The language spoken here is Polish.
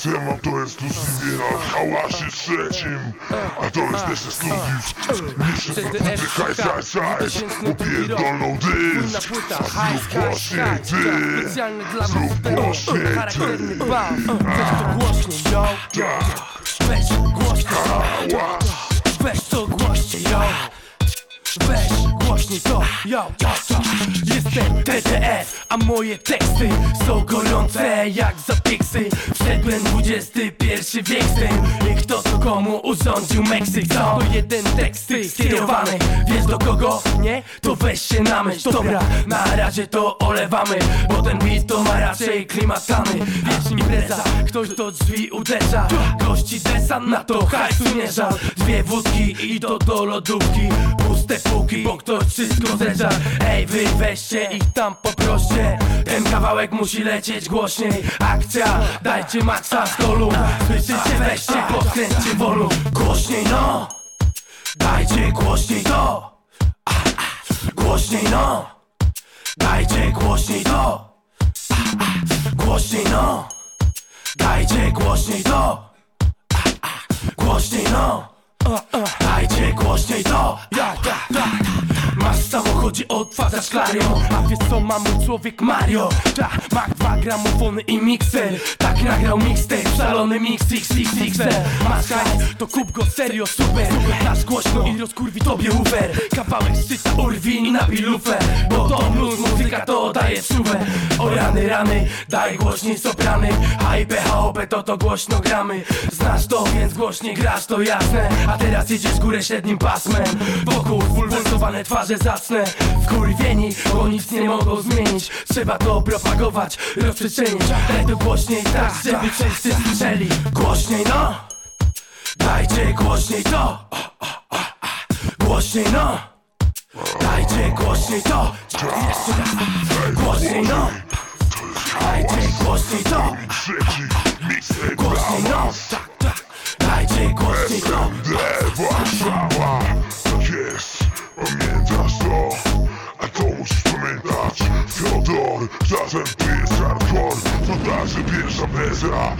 co ja mam to ekskluzywie na hałasie trzecim? A to jest też ekskluzyw. Jeszcze to kupię hajs, hajs, hajs Popierdolną dysk. Zrób głośniej ty. Zrób głośniej ty. Weź to głośniej, yo. Weź głośniej, Hałas weź to głośniej, yo. Weź głośniej to, yo Jestem TDF, a moje teksty są gorące jak zapiksy Wszedłem XXI wiek z tym kto to komu urządził Meksyk? To jeden tekst skierowany. Wiesz do kogo? Nie? To weź się na myśl. Dobra, na razie to olewamy Bo ten beat to ma raczej klimat tamy. Wiesz impreza, ktoś do drzwi uderza. Gości desant na to hajsu nie żal. Dwie wódki i to do lodówki bo ktoś wszystko zerza Ej wy weźcie ich tam poproście. Ten kawałek musi lecieć głośniej. Akcja, dajcie maksa z kolu Słyszycie, weźcie, podkręćcie wolum Głośniej no. Dajcie głośniej to. Głośniej no. Dajcie głośniej to. Głośniej no. Dajcie głośniej to. Głośniej no. Dajcie głośniej to ja Masz w samochodzie odtwarzacz Clario A wiesz co ma mój człowiek Mario. Ta, ma dwa gramofony i mikser. Tak nagrał mixtape, szalony mix XXXL Masz hajs, to kup go serio super. Nasz głośno i rozkurwi tobie ufer. Kawałek szczyta urwi i napij lufę. Bo to blues, muzyka to daje szubę O rany, rany, daj głośniej soprany. HIP, HOP, to to głośno gramy. Znasz to, więc głośniej grasz, to jasne. A teraz jedziesz górę średnim pasmem. Wokół bulwersowane twarze zacne Wkurwieni, bo nic nie mogą zmienić. Trzeba to propagować, rozprzestrzenić. Daj to głośniej tak, żeby wszyscy słyszeli. Głośniej no! Dajcie głośniej to! Głośniej no! Dajcie głośniej to! Jeszcze raz Głośniej no! Dajcie głośniej to! Głośniej no Zatem ty jest hardcore To tak, pierwsza wersja